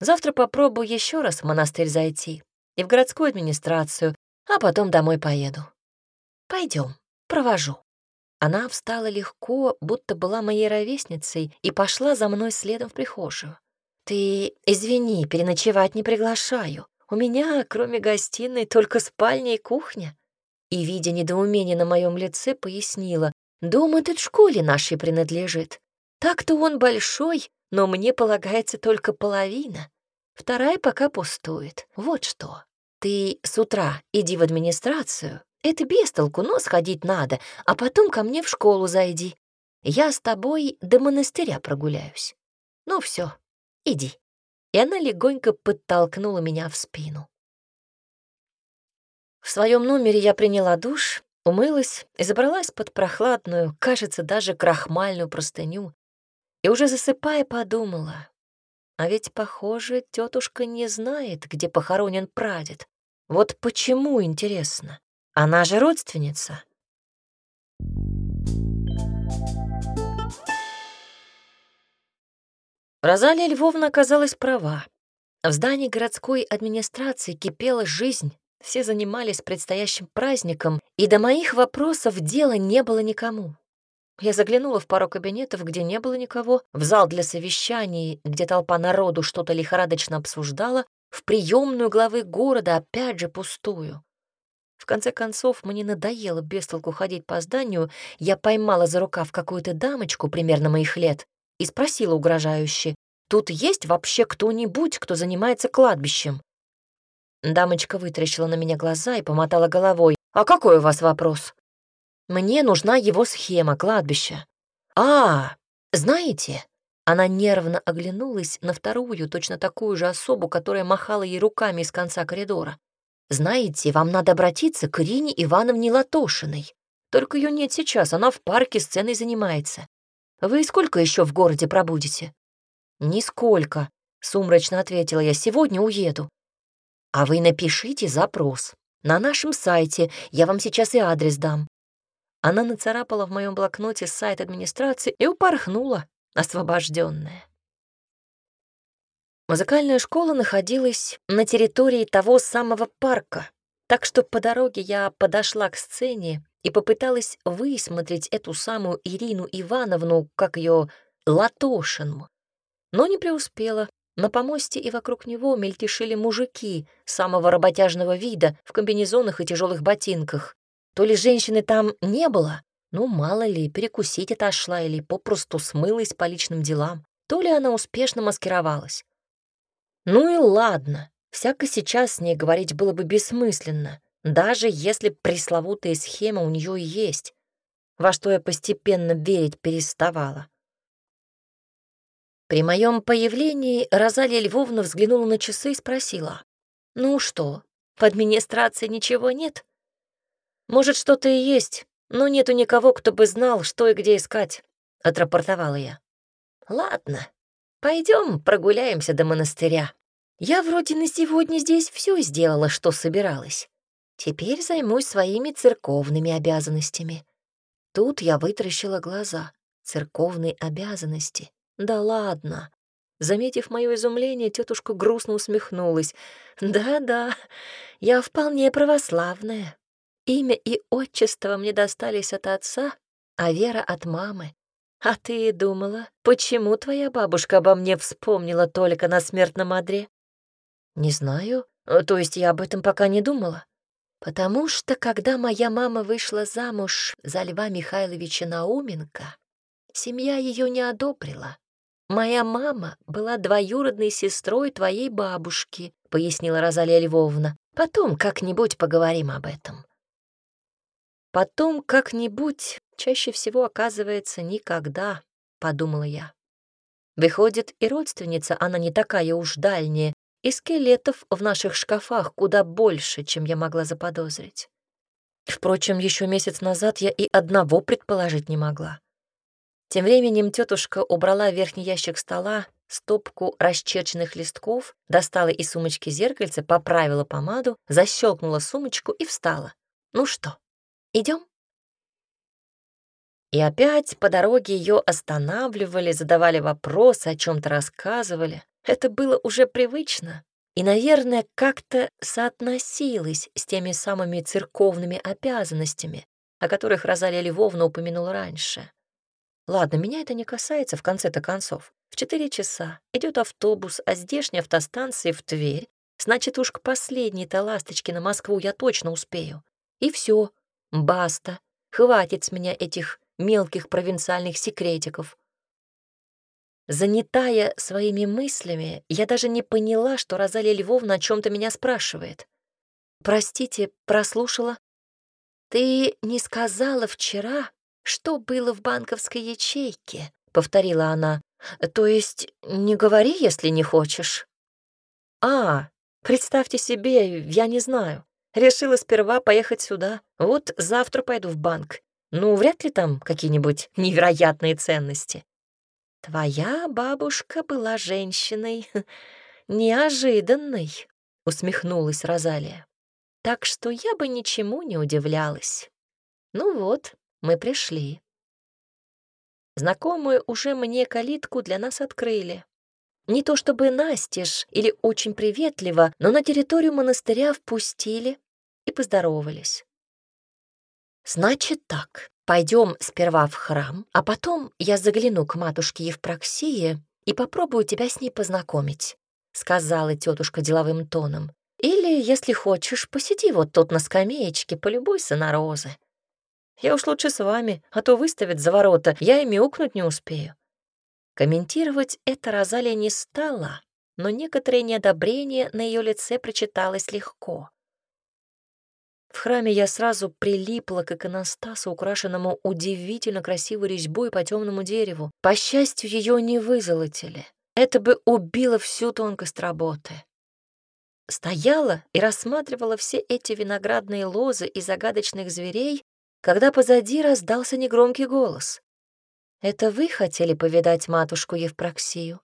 Завтра попробую еще раз в монастырь зайти и в городскую администрацию, а потом домой поеду. Пойдем, провожу. Она встала легко, будто была моей ровесницей, и пошла за мной следом в прихожую. «Ты извини, переночевать не приглашаю. У меня, кроме гостиной, только спальня и кухня». И, видя недоумение на моем лице, пояснила. «Дом этот школе нашей принадлежит. Так-то он большой, но мне полагается только половина. Вторая пока пустует. Вот что. Ты с утра иди в администрацию. Это без толку, но сходить надо, а потом ко мне в школу зайди. Я с тобой до монастыря прогуляюсь. Ну все, иди. И она легонько подтолкнула меня в спину. В своем номере я приняла душ, умылась и забралась под прохладную, кажется, даже крахмальную простыню, и уже засыпая, подумала, а ведь, похоже, тетушка не знает, где похоронен прадед. Вот почему, интересно? Она же родственница. Розалия Львовна оказалась права. В здании городской администрации кипела жизнь, все занимались предстоящим праздником, и до моих вопросов дела не было никому. Я заглянула в пару кабинетов, где не было никого, в зал для совещаний, где толпа народу что-то лихорадочно обсуждала, в приемную главы города, опять же пустую. В конце концов, мне надоело бестолку ходить по зданию, я поймала за рукав какую-то дамочку примерно моих лет и спросила угрожающе, «Тут есть вообще кто-нибудь, кто занимается кладбищем?» Дамочка вытрящила на меня глаза и помотала головой. «А какой у вас вопрос?» Мне нужна его схема кладбища. А, знаете, она нервно оглянулась на вторую, точно такую же особу, которая махала ей руками из конца коридора. «Знаете, вам надо обратиться к Ирине Ивановне Латошиной. Только ее нет сейчас, она в парке сценой занимается. Вы сколько еще в городе пробудете?» «Нисколько», — сумрачно ответила я, — «сегодня уеду». «А вы напишите запрос. На нашем сайте я вам сейчас и адрес дам. Она нацарапала в моем блокноте сайт администрации и упорхнула, освобожденная. Музыкальная школа находилась на территории того самого парка, так что по дороге я подошла к сцене и попыталась высмотреть эту самую Ирину Ивановну, как ее Латошину. Но не преуспела. На помосте и вокруг него мельтешили мужики самого работяжного вида в комбинезонах и тяжелых ботинках. То ли женщины там не было, ну, мало ли, перекусить отошла или попросту смылась по личным делам, то ли она успешно маскировалась. Ну и ладно, всяко сейчас с ней говорить было бы бессмысленно, даже если пресловутая схема у нее есть, во что я постепенно верить переставала. При моем появлении Розалия Львовна взглянула на часы и спросила. «Ну что, в администрации ничего нет?» «Может, что-то и есть, но нету никого, кто бы знал, что и где искать», — отрапортовала я. «Ладно, пойдем прогуляемся до монастыря. Я вроде на сегодня здесь все сделала, что собиралась. Теперь займусь своими церковными обязанностями». Тут я вытращила глаза. Церковные обязанности. Да ладно. Заметив мое изумление, тетушка грустно усмехнулась. «Да-да, я вполне православная, Имя и отчество мне достались от отца, а Вера от мамы. А ты и думала, почему твоя бабушка обо мне вспомнила только на смертном одре? Не знаю, то есть я об этом пока не думала. Потому что, когда моя мама вышла замуж за Льва Михайловича Науменко, семья ее не одобрила. «Моя мама была двоюродной сестрой твоей бабушки», — пояснила Розалия Львовна. «Потом как-нибудь поговорим об этом». Потом как-нибудь, чаще всего оказывается никогда, подумала я. Выходит, и родственница она не такая уж дальняя, и скелетов в наших шкафах куда больше, чем я могла заподозрить. Впрочем, еще месяц назад я и одного предположить не могла. Тем временем тетушка убрала верхний ящик стола, стопку расчерченных листков, достала из сумочки зеркальце, поправила помаду, защелкнула сумочку и встала. Ну что, Идем? И опять по дороге ее останавливали, задавали вопросы, о чем-то рассказывали. Это было уже привычно и, наверное, как-то соотносилось с теми самыми церковными обязанностями, о которых Розалия Львовна упомянула раньше. Ладно, меня это не касается в конце-то концов. В четыре часа идет автобус, а здешней автостанция в Тверь. Значит, уж к последней-то ласточке на Москву я точно успею. И все, Баста, хватит с меня этих мелких провинциальных секретиков. Занятая своими мыслями, я даже не поняла, что Розалия Львовна о чем то меня спрашивает. «Простите, прослушала?» «Ты не сказала вчера, что было в банковской ячейке?» — повторила она. «То есть не говори, если не хочешь?» «А, представьте себе, я не знаю. Решила сперва поехать сюда. Вот завтра пойду в банк. Ну, вряд ли там какие-нибудь невероятные ценности. Твоя бабушка была женщиной [LAUGHS] неожиданной, усмехнулась Розалия. Так что я бы ничему не удивлялась. Ну вот, мы пришли. Знакомые уже мне калитку для нас открыли. Не то чтобы настежь или очень приветливо, но на территорию монастыря впустили и поздоровались. «Значит так, пойдем сперва в храм, а потом я загляну к матушке Евпроксии и попробую тебя с ней познакомить», — сказала тетушка деловым тоном. «Или, если хочешь, посиди вот тут на скамеечке, полюбуйся на розы. Я уж лучше с вами, а то выставят за ворота, я и мяукнуть не успею». Комментировать это Розалия не стала, но некоторое неодобрение на ее лице прочиталось легко. В храме я сразу прилипла к иконостасу, украшенному удивительно красивой резьбой по темному дереву. По счастью, ее не вызолотили. Это бы убило всю тонкость работы. Стояла и рассматривала все эти виноградные лозы и загадочных зверей, когда позади раздался негромкий голос. «Это вы хотели повидать матушку Евпроксию?»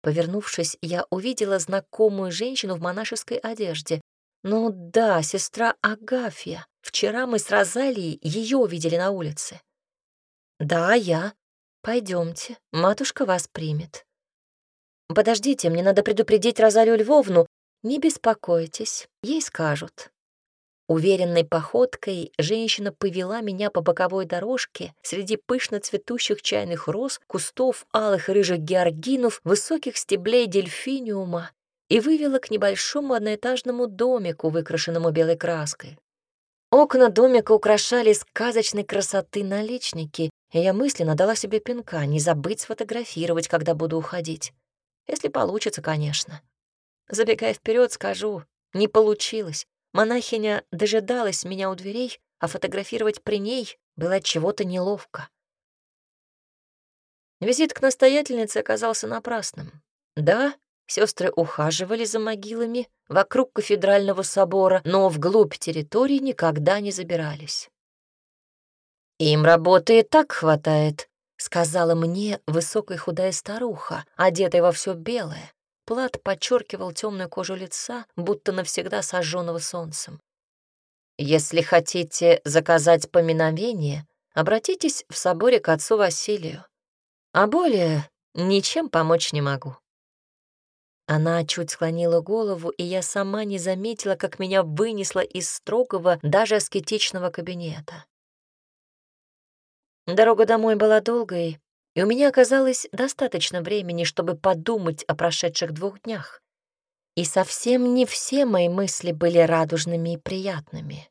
Повернувшись, я увидела знакомую женщину в монашеской одежде. «Ну да, сестра Агафья. Вчера мы с Розалией ее видели на улице». «Да, я. Пойдемте, матушка вас примет». «Подождите, мне надо предупредить Розалию Львовну. Не беспокойтесь, ей скажут». Уверенной походкой женщина повела меня по боковой дорожке среди пышно цветущих чайных роз, кустов алых и рыжих георгинов, высоких стеблей дельфиниума и вывела к небольшому одноэтажному домику, выкрашенному белой краской. Окна домика украшали сказочной красоты наличники, и я мысленно дала себе пинка не забыть сфотографировать, когда буду уходить. Если получится, конечно. Забегая вперед, скажу, не получилось. Монахиня дожидалась меня у дверей, а фотографировать при ней было чего-то неловко. Визит к настоятельнице оказался напрасным. Да, сестры ухаживали за могилами вокруг кафедрального собора, но вглубь территории никогда не забирались. «Им работы и так хватает», — сказала мне высокая худая старуха, одетая во все белое, Плат подчеркивал темную кожу лица, будто навсегда сожженного солнцем. «Если хотите заказать поминовение, обратитесь в соборе к отцу Василию. А более ничем помочь не могу». Она чуть склонила голову, и я сама не заметила, как меня вынесло из строгого, даже аскетичного кабинета. Дорога домой была долгой, и у меня оказалось достаточно времени, чтобы подумать о прошедших двух днях. И совсем не все мои мысли были радужными и приятными.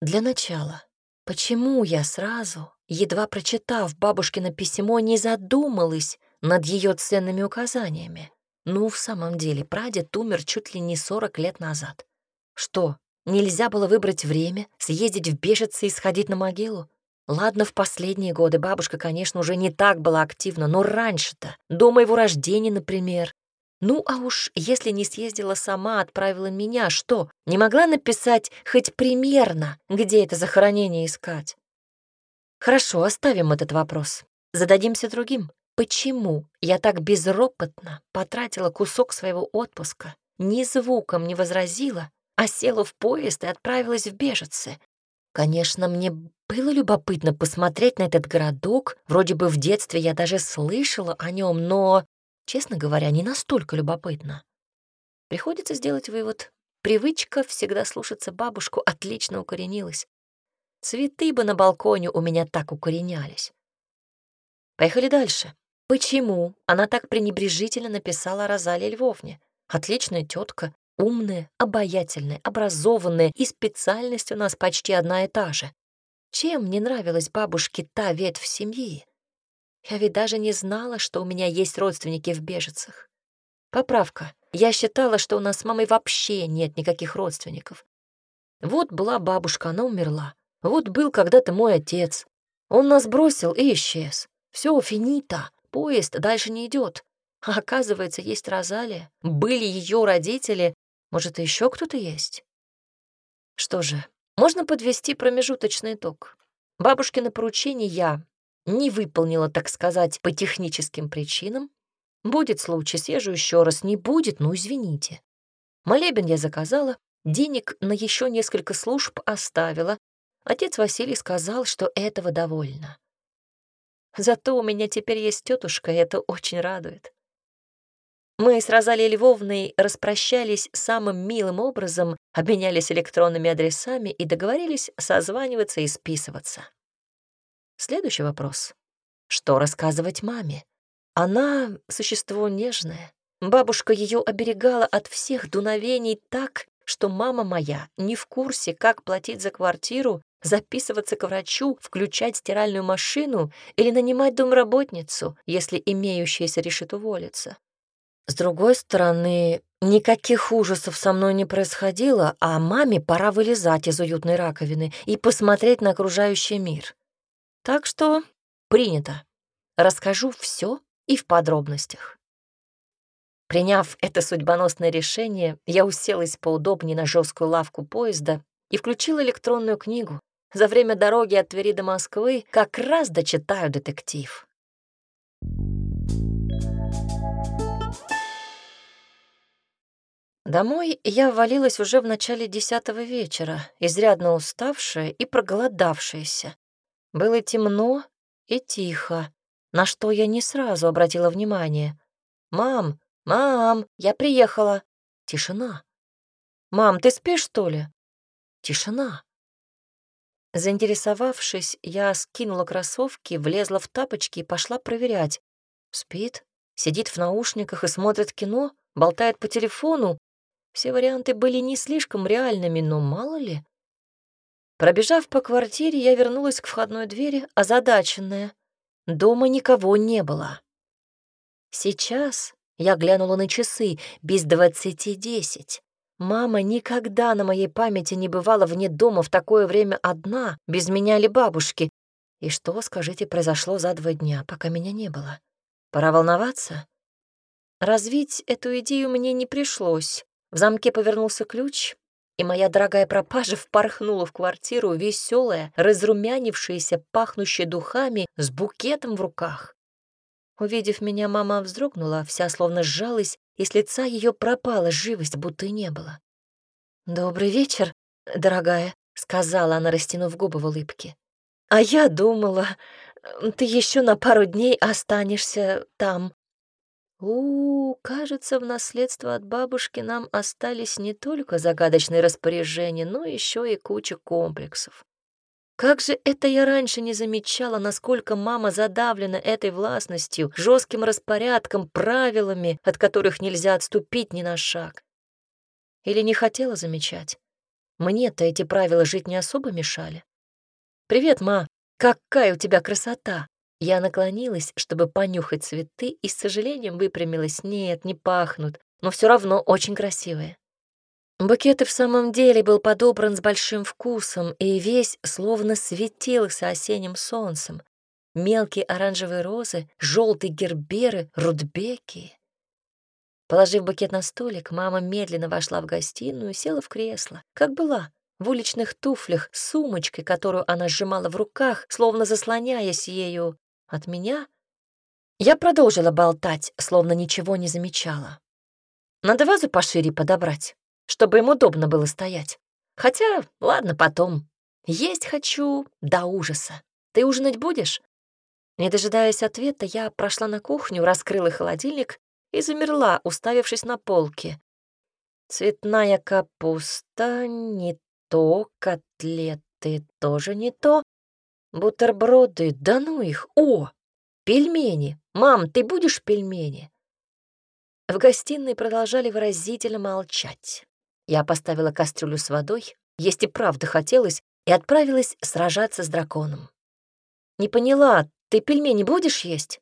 Для начала, почему я сразу, едва прочитав бабушкино письмо, не задумалась над ее ценными указаниями? Ну, в самом деле, прадед умер чуть ли не 40 лет назад. Что, нельзя было выбрать время, съездить в Бежице и сходить на могилу? Ладно, в последние годы бабушка, конечно, уже не так была активна, но раньше-то, до моего рождения, например. Ну, а уж если не съездила сама, отправила меня, что, не могла написать хоть примерно, где это захоронение искать? Хорошо, оставим этот вопрос. Зададимся другим. Почему я так безропотно потратила кусок своего отпуска, ни звуком не возразила, а села в поезд и отправилась в бежице? Конечно, мне было любопытно посмотреть на этот городок. Вроде бы в детстве я даже слышала о нем, но, честно говоря, не настолько любопытно. Приходится сделать вывод. Привычка всегда слушаться бабушку отлично укоренилась. Цветы бы на балконе у меня так укоренялись. Поехали дальше. Почему она так пренебрежительно написала о Львовне? Отличная тетка, умная, обаятельная, образованная, и специальность у нас почти одна и та же. Чем не нравилась бабушке та ветвь семьи? Я ведь даже не знала, что у меня есть родственники в бежицах. Поправка. Я считала, что у нас с мамой вообще нет никаких родственников. Вот была бабушка, она умерла. Вот был когда-то мой отец. Он нас бросил и исчез. Все, финита, поезд дальше не идет. А оказывается, есть Розалия, были ее родители, может, еще кто-то есть? Что же, можно подвести промежуточный итог. Бабушкино поручение я не выполнила, так сказать, по техническим причинам. Будет случай, съезжу еще раз. Не будет, ну извините. Молебен я заказала, денег на еще несколько служб оставила. Отец Василий сказал, что этого довольно. Зато у меня теперь есть тетушка, и это очень радует. Мы с Розалией Львовной распрощались самым милым образом, обменялись электронными адресами и договорились созваниваться и списываться. Следующий вопрос. Что рассказывать маме? Она — существо нежное. Бабушка ее оберегала от всех дуновений так, что мама моя не в курсе, как платить за квартиру, записываться к врачу, включать стиральную машину или нанимать домработницу, если имеющаяся решит уволиться. С другой стороны, никаких ужасов со мной не происходило, а маме пора вылезать из уютной раковины и посмотреть на окружающий мир. Так что принято. Расскажу все и в подробностях. Приняв это судьбоносное решение, я уселась поудобнее на жесткую лавку поезда и включила электронную книгу. За время дороги от Твери до Москвы как раз дочитаю детектив. Домой я ввалилась уже в начале десятого вечера, изрядно уставшая и проголодавшаяся. Было темно и тихо, на что я не сразу обратила внимание. «Мам, мам, я приехала!» Тишина. «Мам, ты спишь, что ли?» Тишина. Заинтересовавшись, я скинула кроссовки, влезла в тапочки и пошла проверять. Спит, сидит в наушниках и смотрит кино, болтает по телефону все варианты были не слишком реальными, но мало ли. Пробежав по квартире, я вернулась к входной двери, озадаченная. Дома никого не было. Сейчас я глянула на часы, без двадцати десять. Мама никогда на моей памяти не бывала вне дома в такое время одна, без меня или бабушки. И что, скажите, произошло за два дня, пока меня не было? Пора волноваться? Развить эту идею мне не пришлось. В замке повернулся ключ, и моя дорогая пропажа впорхнула в квартиру, веселая, разрумянившаяся, пахнущая духами, с букетом в руках. Увидев меня, мама вздрогнула, вся словно сжалась, и с лица ее пропала живость, будто и не было. «Добрый вечер, дорогая», — сказала она, растянув губы в улыбке. «А я думала, ты еще на пару дней останешься там». У, кажется, в наследство от бабушки нам остались не только загадочные распоряжения, но еще и куча комплексов. Как же это я раньше не замечала, насколько мама задавлена этой властностью, жестким распорядком, правилами, от которых нельзя отступить ни на шаг. Или не хотела замечать? Мне-то эти правила жить не особо мешали. «Привет, ма! Какая у тебя красота!» Я наклонилась, чтобы понюхать цветы, и с сожалением выпрямилась. Нет, не пахнут, но все равно очень красивые. Букет и в самом деле был подобран с большим вкусом, и весь словно светился осенним солнцем. Мелкие оранжевые розы, желтые герберы, рудбеки. Положив букет на столик, мама медленно вошла в гостиную и села в кресло, как была, в уличных туфлях, с сумочкой, которую она сжимала в руках, словно заслоняясь ею, от меня? Я продолжила болтать, словно ничего не замечала. Надо вазу пошире подобрать, чтобы им удобно было стоять. Хотя, ладно, потом. Есть хочу до ужаса. Ты ужинать будешь? Не дожидаясь ответа, я прошла на кухню, раскрыла холодильник и замерла, уставившись на полке. Цветная капуста, не то, котлеты тоже не то. Бутерброды, да ну их, о! Пельмени! Мам, ты будешь пельмени? В гостиной продолжали выразительно молчать. Я поставила кастрюлю с водой, есть и правда хотелось, и отправилась сражаться с драконом. «Не поняла, ты пельмени будешь есть?»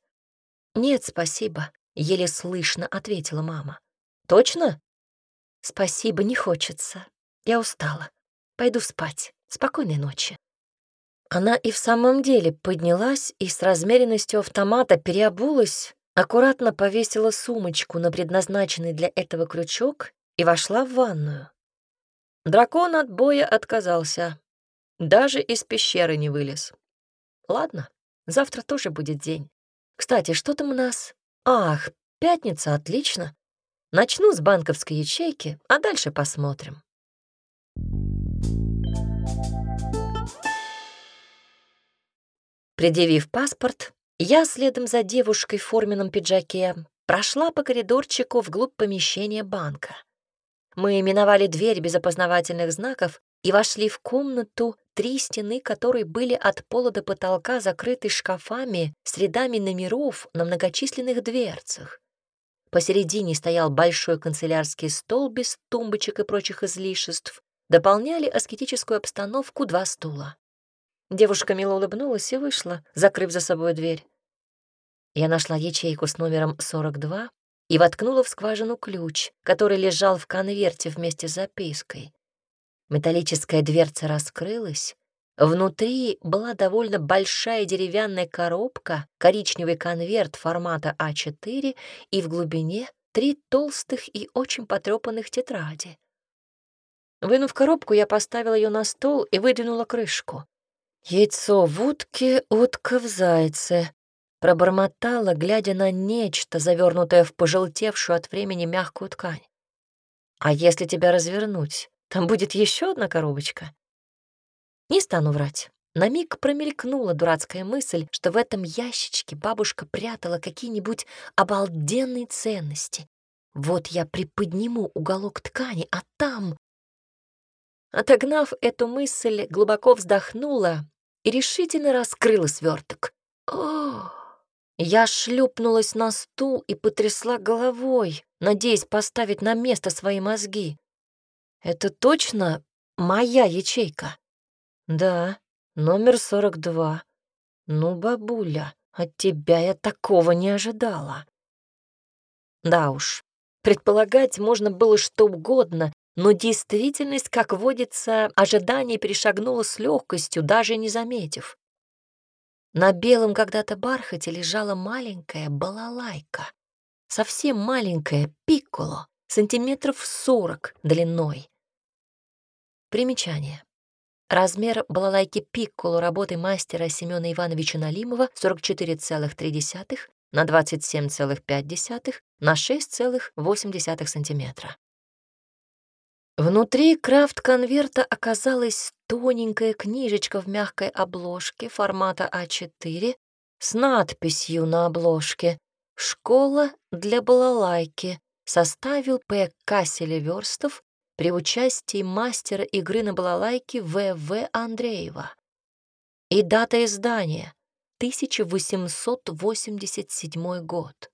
«Нет, спасибо», — еле слышно ответила мама. «Точно?» «Спасибо, не хочется. Я устала. Пойду спать. Спокойной ночи». Она и в самом деле поднялась и с размеренностью автомата переобулась, аккуратно повесила сумочку на предназначенный для этого крючок и вошла в ванную. Дракон от боя отказался. Даже из пещеры не вылез. Ладно, завтра тоже будет день. Кстати, что там у нас? Ах, пятница, отлично. Начну с банковской ячейки, а дальше посмотрим. Thank you. Предъявив паспорт, я следом за девушкой в форменном пиджаке прошла по коридорчику вглубь помещения банка. Мы именовали дверь без опознавательных знаков и вошли в комнату, три стены которой были от пола до потолка закрыты шкафами с рядами номеров на многочисленных дверцах. Посередине стоял большой канцелярский стол без тумбочек и прочих излишеств. Дополняли аскетическую обстановку два стула. Девушка мило улыбнулась и вышла, закрыв за собой дверь. Я нашла ячейку с номером 42 и воткнула в скважину ключ, который лежал в конверте вместе с запиской. Металлическая дверца раскрылась. Внутри была довольно большая деревянная коробка, коричневый конверт формата А4 и в глубине три толстых и очень потрепанных тетради. Вынув коробку, я поставила ее на стол и выдвинула крышку. Яйцо в утке, утка в зайце. Пробормотала, глядя на нечто, завернутое в пожелтевшую от времени мягкую ткань. А если тебя развернуть, там будет еще одна коробочка? Не стану врать. На миг промелькнула дурацкая мысль, что в этом ящичке бабушка прятала какие-нибудь обалденные ценности. Вот я приподниму уголок ткани, а там... Отогнав эту мысль, глубоко вздохнула и решительно раскрыла сверток. О! Я шлепнулась на стул и потрясла головой, надеясь поставить на место свои мозги. Это точно моя ячейка? Да, номер 42. Ну, бабуля, от тебя я такого не ожидала. Да уж, предполагать можно было что угодно, но действительность, как водится, ожидание перешагнула с легкостью, даже не заметив. На белом когда-то бархате лежала маленькая балалайка, совсем маленькая пикколо, сантиметров сорок длиной. Примечание. Размер балалайки пикколо работы мастера Семена Ивановича Налимова 44,3 на 27,5 на 6,8 сантиметра. Внутри крафт-конверта оказалась тоненькая книжечка в мягкой обложке формата А4 с надписью на обложке «Школа для балалайки» составил П. К. При участии мастера игры на балалайке В.В. Андреева. И дата издания — 1887 год.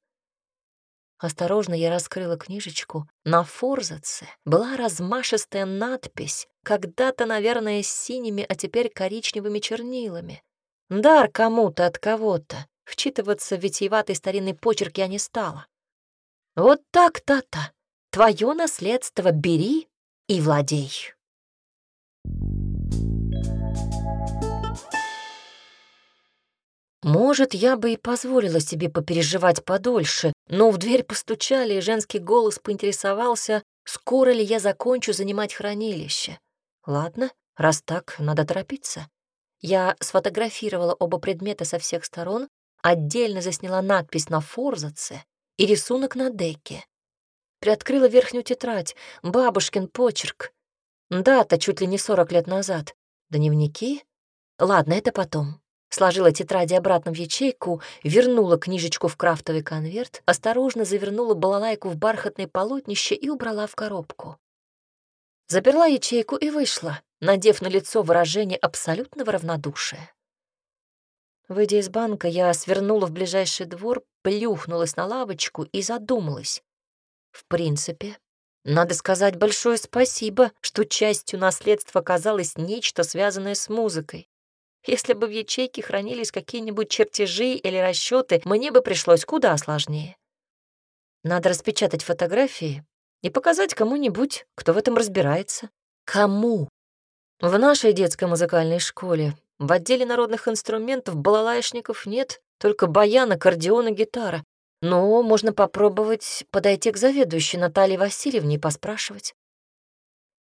Осторожно я раскрыла книжечку. На форзаце была размашистая надпись, когда-то, наверное, с синими, а теперь коричневыми чернилами. Дар кому-то от кого-то. Вчитываться в витиеватый старинный почерк я не стала. Вот так, Тата. Твое наследство бери и владей. Может, я бы и позволила себе попереживать подольше, но в дверь постучали, и женский голос поинтересовался, скоро ли я закончу занимать хранилище. Ладно, раз так, надо торопиться. Я сфотографировала оба предмета со всех сторон, отдельно засняла надпись на форзаце и рисунок на деке. Приоткрыла верхнюю тетрадь, бабушкин почерк. Дата чуть ли не сорок лет назад. Дневники? Ладно, это потом. Сложила тетради обратно в ячейку, вернула книжечку в крафтовый конверт, осторожно завернула балалайку в бархатное полотнище и убрала в коробку. Заперла ячейку и вышла, надев на лицо выражение абсолютного равнодушия. Выйдя из банка, я свернула в ближайший двор, плюхнулась на лавочку и задумалась. В принципе, надо сказать большое спасибо, что частью наследства оказалось нечто, связанное с музыкой. Если бы в ячейке хранились какие-нибудь чертежи или расчеты, мне бы пришлось куда сложнее. Надо распечатать фотографии и показать кому-нибудь, кто в этом разбирается. Кому? В нашей детской музыкальной школе в отделе народных инструментов балалайшников нет, только баян, аккордеон и гитара. Но можно попробовать подойти к заведующей Наталье Васильевне и поспрашивать.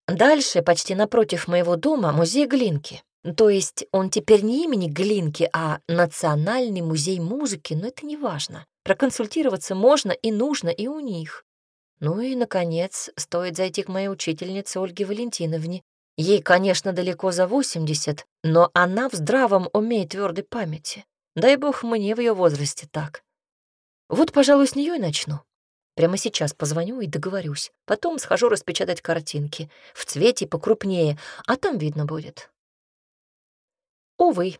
Дальше, почти напротив моего дома, музей Глинки. Ну, то есть он теперь не имени Глинки, а Национальный музей музыки, но это не важно. Проконсультироваться можно и нужно и у них. Ну и, наконец, стоит зайти к моей учительнице Ольге Валентиновне. Ей, конечно, далеко за 80, но она в здравом уме и твердой памяти. Дай бог мне в ее возрасте так. Вот, пожалуй, с нее и начну. Прямо сейчас позвоню и договорюсь. Потом схожу распечатать картинки. В цвете покрупнее, а там видно будет. Увы,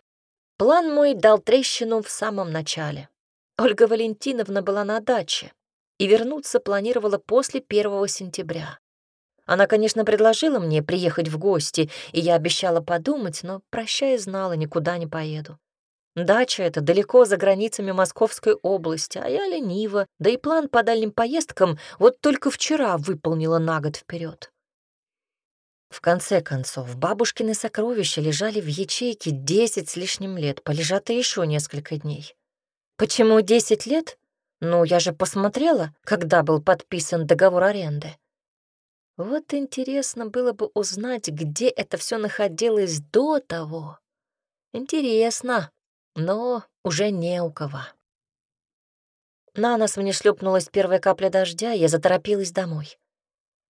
план мой дал трещину в самом начале. Ольга Валентиновна была на даче и вернуться планировала после 1 сентября. Она, конечно, предложила мне приехать в гости, и я обещала подумать, но, прощая, знала, никуда не поеду. Дача эта далеко за границами Московской области, а я ленива, да и план по дальним поездкам вот только вчера выполнила на год вперед. В конце концов, бабушкины сокровища лежали в ячейке десять с лишним лет, полежат и еще несколько дней. Почему десять лет? Ну, я же посмотрела, когда был подписан договор аренды. Вот интересно было бы узнать, где это все находилось до того. Интересно, но уже не у кого. На нас мне шлепнулась первая капля дождя, я заторопилась домой.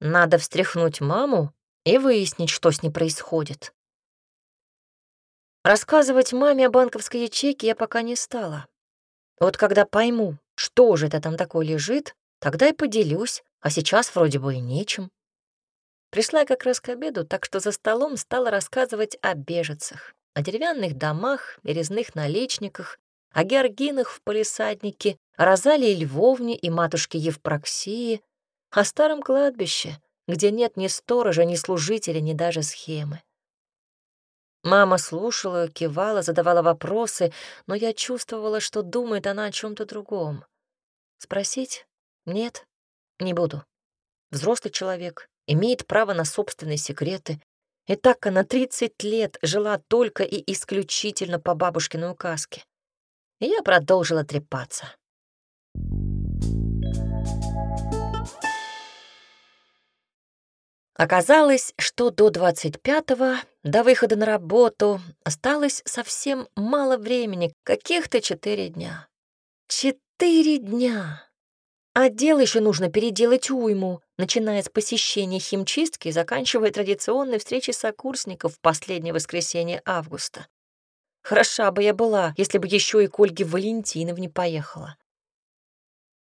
Надо встряхнуть маму, и выяснить, что с ней происходит. Рассказывать маме о банковской ячейке я пока не стала. Вот когда пойму, что же это там такое лежит, тогда и поделюсь, а сейчас вроде бы и нечем. Пришла я как раз к обеду, так что за столом стала рассказывать о бежецах, о деревянных домах и резных наличниках, о георгинах в палисаднике, о Розалии Львовне и матушке Евпроксии, о старом кладбище, где нет ни сторожа, ни служителя, ни даже схемы. Мама слушала, кивала, задавала вопросы, но я чувствовала, что думает она о чем то другом. Спросить? Нет, не буду. Взрослый человек имеет право на собственные секреты. И так она 30 лет жила только и исключительно по бабушкиной указке. И я продолжила трепаться. Оказалось, что до 25-го, до выхода на работу, осталось совсем мало времени, каких-то четыре дня. Четыре дня! А дело еще нужно переделать уйму, начиная с посещения химчистки и заканчивая традиционной встречей сокурсников в последнее воскресенье августа. Хороша бы я была, если бы еще и к Ольге Валентиновне поехала.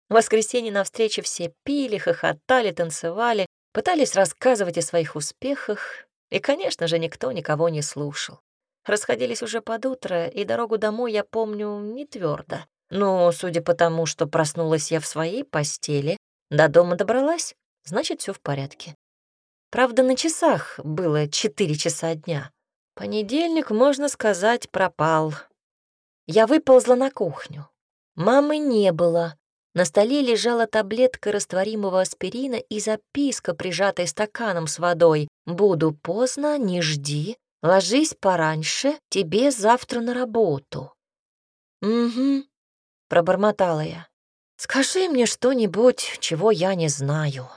В воскресенье на встрече все пили, хохотали, танцевали, пытались рассказывать о своих успехах, и, конечно же, никто никого не слушал. Расходились уже под утро, и дорогу домой я помню не твердо. Но, судя по тому, что проснулась я в своей постели, до дома добралась, значит, все в порядке. Правда, на часах было 4 часа дня. Понедельник, можно сказать, пропал. Я выползла на кухню. Мамы не было. На столе лежала таблетка растворимого аспирина и записка, прижатая стаканом с водой. «Буду поздно, не жди. Ложись пораньше, тебе завтра на работу». «Угу», — пробормотала я. «Скажи мне что-нибудь, чего я не знаю».